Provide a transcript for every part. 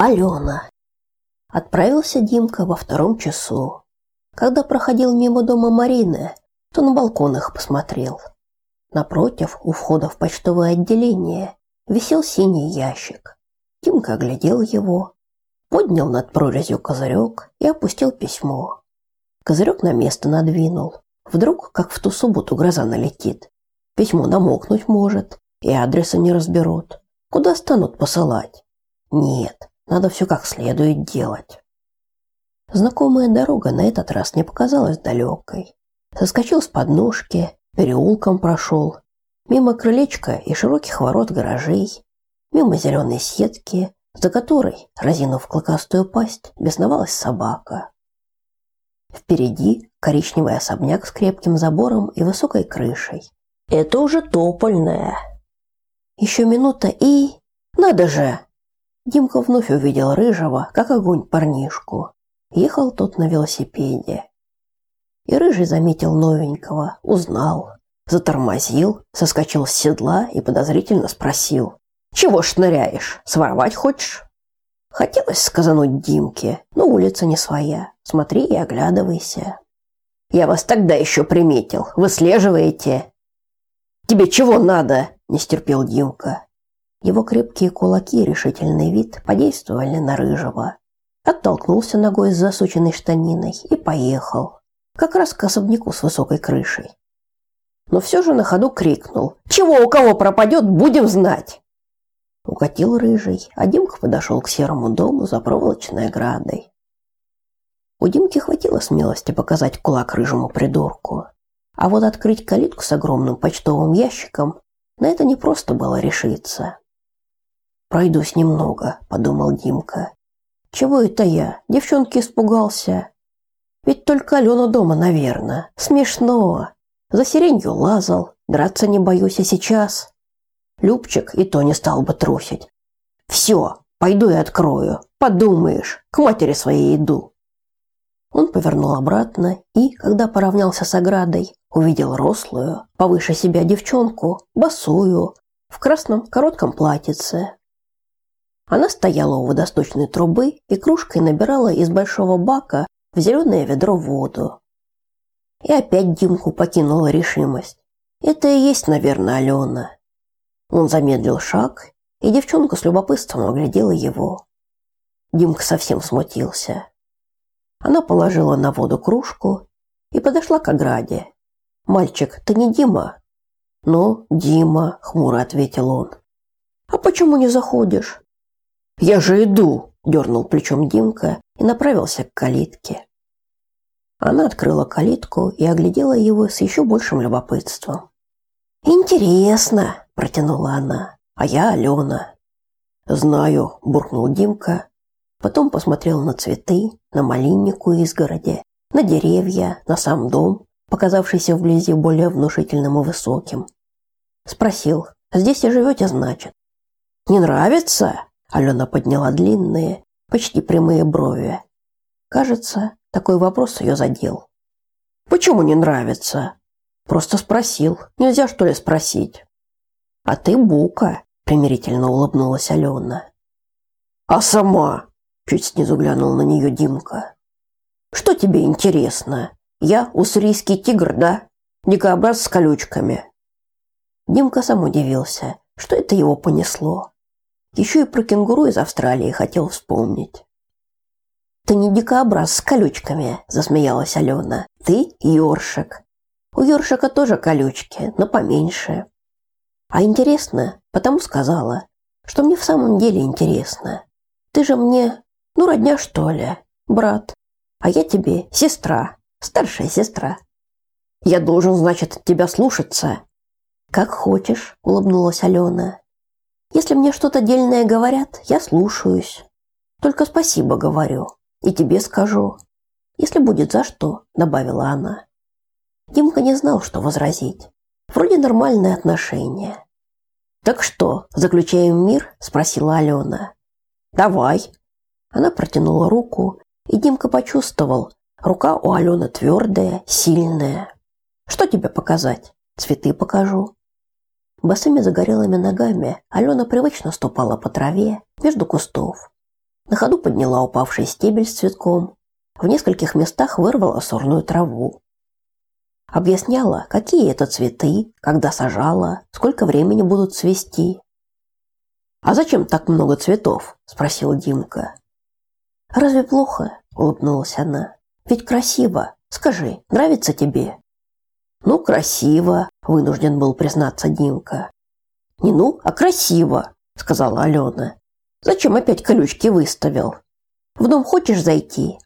Алена. Отправился Димка во втором часу. Когда проходил мимо дома Марины, то на балконах посмотрел. Напротив, у входа в почтовое отделение, висел синий ящик. Димка оглядел его, поднял над прорезью козырек и опустил письмо. Козырек на место надвинул. Вдруг, как в ту субботу, гроза налетит. Письмо намокнуть может, и адреса не разберут. Куда станут посылать? Нет, надо все как следует делать. Знакомая дорога на этот раз не показалась далекой. Соскочил с подножки, переулком прошел, мимо крылечка и широких ворот гаражей, мимо зеленой сетки, за которой, разинув клыкастую пасть, бесновалась собака. Впереди коричневый особняк с крепким забором и высокой крышей. Это уже топольная. Еще минута и... Надо же! Димка вновь увидел рыжего, как огонь парнишку. Ехал тот на велосипеде. И рыжий заметил новенького, узнал, затормозил, соскочил с седла и подозрительно спросил: "Чего шныряешь? Своровать хочешь?" Хотелось сказануть Димке, но улица не своя. Смотри и оглядывайся. Я вас тогда еще приметил. Выслеживаете? Тебе чего надо? Не стерпел Димка. Его крепкие кулаки и решительный вид подействовали на рыжего. Оттолкнулся ногой с засученной штаниной и поехал как раз к особняку с высокой крышей. Но все же на ходу крикнул: "Чего у кого пропадет, будем знать!" Укатил рыжий, а Димка подошел к серому дому за проволочной оградой. У Димки хватило смелости показать кулак рыжему придурку, а вот открыть калитку с огромным почтовым ящиком на это не просто было решиться. Пройдусь немного, подумал Димка. Чего это я? Девчонки испугался. Ведь только Алена дома, наверное. Смешно. За сиренью лазал, драться не боюсь, а сейчас... Любчик и то не стал бы трусить. Все, пойду и открою. Подумаешь, к матери своей иду. Он повернул обратно и, когда поравнялся с оградой, увидел рослую, повыше себя девчонку, босую, в красном коротком платьице. Она стояла у водосточной трубы и кружкой набирала из большого бака в зеленое ведро воду. И опять Димку покинула решимость. Это и есть, наверное, Алена. Он замедлил шаг, и девчонка с любопытством оглядела его. Димка совсем смутился. Она положила на воду кружку и подошла к ограде. «Мальчик, ты не Дима?» «Ну, Дима», — хмуро ответил он. «А почему не заходишь?» «Я же иду», — дернул плечом Димка и направился к калитке. Она открыла калитку и оглядела его с еще большим любопытством. «Интересно», – протянула она, – «а я Алена». «Знаю», – буркнул Димка. Потом посмотрел на цветы, на малиннику изгороди, на деревья, на сам дом, показавшийся вблизи более внушительным и высоким. Спросил, «Здесь и живете, значит?» «Не нравится?» – Алена подняла длинные, почти прямые брови. Кажется, такой вопрос ее задел. Почему не нравится? Просто спросил. Нельзя что ли спросить? А ты бука, примирительно улыбнулась Алена. А сама? Чуть снизу глянул на нее Димка. Что тебе интересно? Я уссурийский тигр, да? Дикобраз с колючками. Димка сам удивился, что это его понесло. Еще и про кенгуру из Австралии хотел вспомнить. Ты не дикобраз с колючками, засмеялась Алена. Ты ёршик. У ёршика тоже колючки, но поменьше. А интересно, потому сказала, что мне в самом деле интересно. Ты же мне, ну, родня что ли, брат, а я тебе сестра, старшая сестра. Я должен, значит, тебя слушаться. Как хочешь, улыбнулась Алена. Если мне что-то дельное говорят, я слушаюсь. Только спасибо говорю. И тебе скажу, если будет за что, добавила она. Димка не знал, что возразить. Вроде нормальные отношения. Так что, заключаем мир? спросила Алена. Давай. Она протянула руку, и Димка почувствовал, рука у Алены твердая, сильная. Что тебе показать? Цветы покажу. Босыми загорелыми ногами Алена привычно ступала по траве между кустов. На ходу подняла упавший стебель с цветком. В нескольких местах вырвала сорную траву. Объясняла, какие это цветы, когда сажала, сколько времени будут цвести. «А зачем так много цветов?» – спросил Димка. «Разве плохо?» – улыбнулась она. «Ведь красиво. Скажи, нравится тебе?» «Ну, красиво», – вынужден был признаться Димка. «Не ну, а красиво», – сказала Алена. «Зачем опять колючки выставил? В дом хочешь зайти?»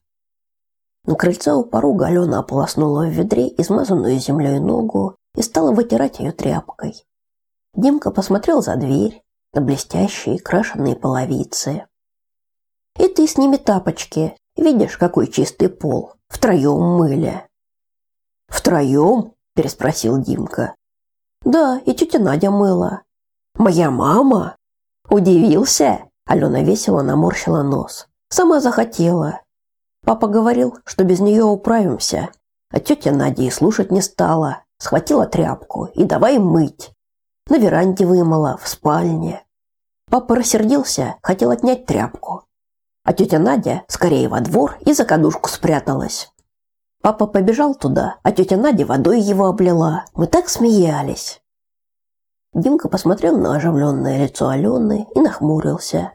На крыльце у порога Алена ополоснула в ведре измазанную землей ногу и стала вытирать ее тряпкой. Димка посмотрел за дверь на блестящие крашеные половицы. «И ты сними тапочки. Видишь, какой чистый пол. Втроем мыли». «Втроем?» – переспросил Димка. «Да, и тетя Надя мыла». «Моя мама?» «Удивился?» – Алена весело наморщила нос. «Сама захотела. Папа говорил, что без нее управимся, а тетя Надя и слушать не стала. Схватила тряпку и давай мыть. На веранде вымыла, в спальне. Папа рассердился, хотел отнять тряпку. А тетя Надя скорее во двор и за кадушку спряталась. Папа побежал туда, а тетя Надя водой его облила. Мы так смеялись. Димка посмотрел на оживленное лицо Алены и нахмурился.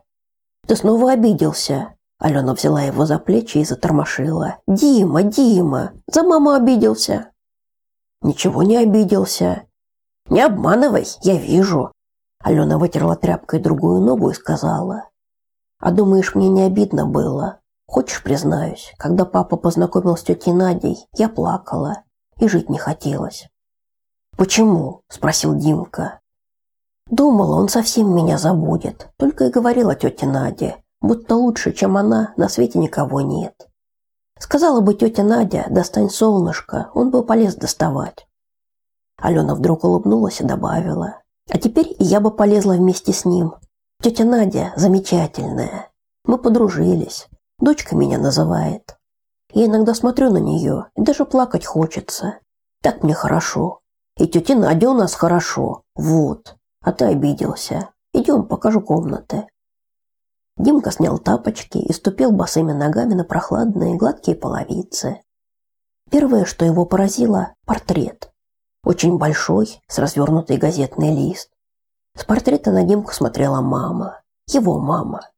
«Ты снова обиделся?» Алена взяла его за плечи и затормошила. «Дима, Дима, за маму обиделся». «Ничего не обиделся». «Не обманывай, я вижу». Алена вытерла тряпкой другую ногу и сказала. «А думаешь, мне не обидно было? Хочешь, признаюсь, когда папа познакомил с тетей Надей, я плакала и жить не хотелось». «Почему?» – спросил Димка. Думала, он совсем меня забудет, только и говорила тете Наде, будто лучше, чем она, на свете никого нет. Сказала бы тетя Надя, достань солнышко, он бы полез доставать. Алена вдруг улыбнулась и добавила, а теперь я бы полезла вместе с ним. Тетя Надя замечательная. Мы подружились. Дочка меня называет. Я иногда смотрю на нее и даже плакать хочется. Так мне хорошо. И тетя Надя у нас хорошо. Вот. А ты обиделся. Идем, покажу комнаты. Димка снял тапочки и ступил босыми ногами на прохладные гладкие половицы. Первое, что его поразило – портрет. Очень большой, с развернутый газетный лист. С портрета на Димку смотрела мама, его мама.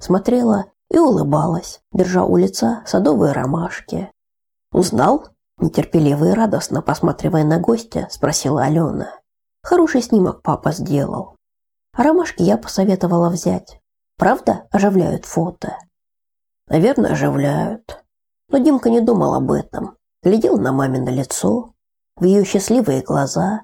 Смотрела и улыбалась, держа у лица садовые ромашки. «Узнал?» – нетерпеливо и радостно посматривая на гостя, спросила Алена. «Хороший снимок папа сделал. Ромашки я посоветовала взять. Правда, оживляют фото? Наверное, оживляют. Но Димка не думал об этом. Глядел на мамино лицо, в ее счастливые глаза,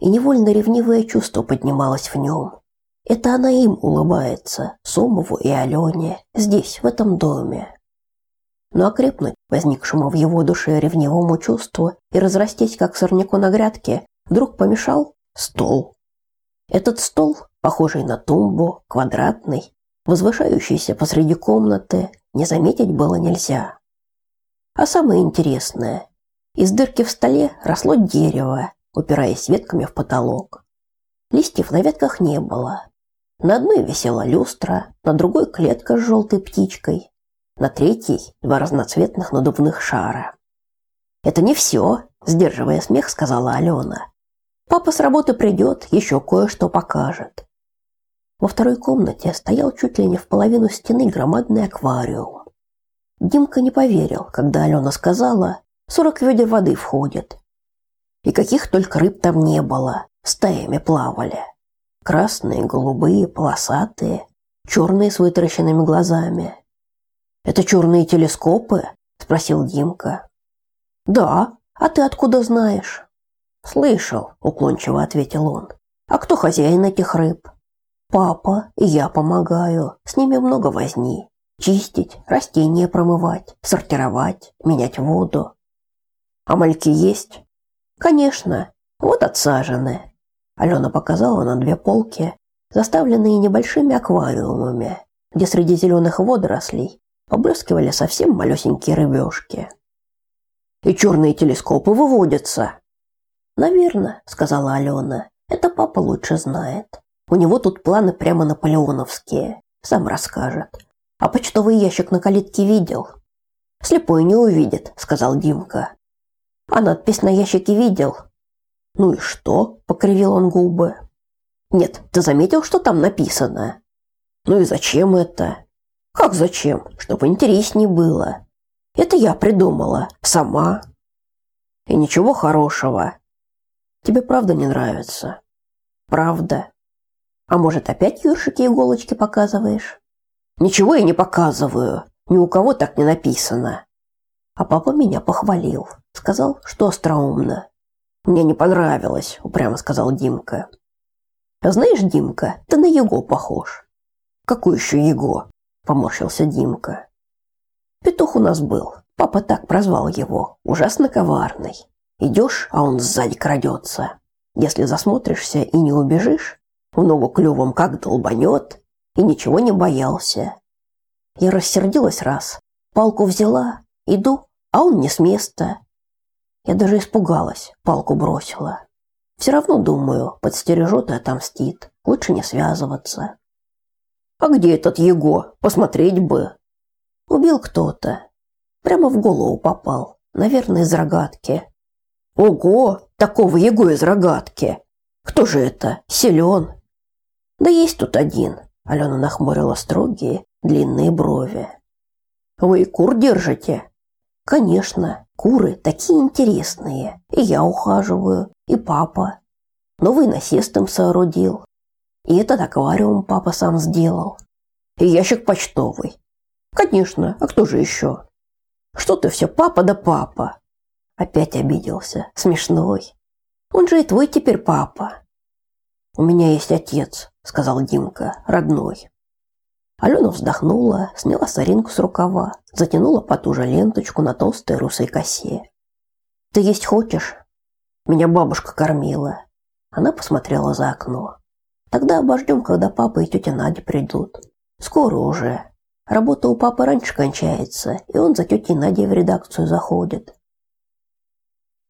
и невольно ревнивое чувство поднималось в нем. Это она им улыбается, Сомову и Алене, здесь, в этом доме. Но окрепнуть возникшему в его душе ревнивому чувству и разрастись, как сорняку на грядке, вдруг помешал стол. Этот стол, похожий на тумбу, квадратный, возвышающийся посреди комнаты, не заметить было нельзя. А самое интересное, из дырки в столе росло дерево, упираясь ветками в потолок. Листьев на ветках не было. На одной висела люстра, на другой клетка с желтой птичкой, на третьей два разноцветных надувных шара. Это не все, сдерживая смех, сказала Алена. Папа с работы придет, еще кое-что покажет. Во второй комнате стоял чуть ли не в половину стены громадный аквариум. Димка не поверил, когда Алена сказала, сорок ведер воды входит. И каких только рыб там не было, стаями плавали. Красные, голубые, полосатые, черные с вытаращенными глазами. «Это черные телескопы?» – спросил Димка. «Да, а ты откуда знаешь?» «Слышал», – уклончиво ответил он. «А кто хозяин этих рыб?» Папа, и я помогаю. С ними много возни. Чистить, растения промывать, сортировать, менять воду. А мальки есть? Конечно. Вот отсажены. Алена показала на две полки, заставленные небольшими аквариумами, где среди зеленых водорослей поблескивали совсем малюсенькие рыбешки. И черные телескопы выводятся. Наверное, сказала Алена. Это папа лучше знает. У него тут планы прямо наполеоновские. Сам расскажет. А почтовый ящик на калитке видел? Слепой не увидит, сказал Димка. А надпись на ящике видел. Ну и что? покривил он губы. Нет, ты заметил, что там написано? Ну и зачем это? Как зачем? Чтобы интереснее было. Это я придумала, сама. И ничего хорошего. Тебе правда не нравится? Правда. А может, опять ёршики и иголочки показываешь? Ничего я не показываю. Ни у кого так не написано. А папа меня похвалил. Сказал, что остроумно. Мне не понравилось, упрямо сказал Димка. А знаешь, Димка, ты на Его похож. Какой еще Его? Поморщился Димка. Петух у нас был. Папа так прозвал его. Ужасно коварный. Идешь, а он сзади крадется. Если засмотришься и не убежишь, в ногу клювом как долбанет, и ничего не боялся. Я рассердилась раз, палку взяла, иду, а он не с места. Я даже испугалась, палку бросила. Все равно, думаю, подстережет и отомстит. Лучше не связываться. А где этот Его? Посмотреть бы. Убил кто-то. Прямо в голову попал. Наверное, из рогатки. Ого, такого Его из рогатки. Кто же это? Силен. Да есть тут один. Алена нахмурила строгие, длинные брови. Вы кур держите? Конечно, куры такие интересные. И я ухаживаю, и папа. Новый насест им соорудил. И этот аквариум папа сам сделал. И ящик почтовый. Конечно, а кто же еще? Что ты все папа да папа? Опять обиделся. Смешной. Он же и твой теперь папа. У меня есть отец, сказал Димка, родной. Алена вздохнула, сняла соринку с рукава, затянула потуже ленточку на толстой русой косе. Ты есть хочешь? Меня бабушка кормила. Она посмотрела за окно. Тогда обождем, когда папа и тетя Надя придут. Скоро уже. Работа у папы раньше кончается, и он за тетей Надей в редакцию заходит.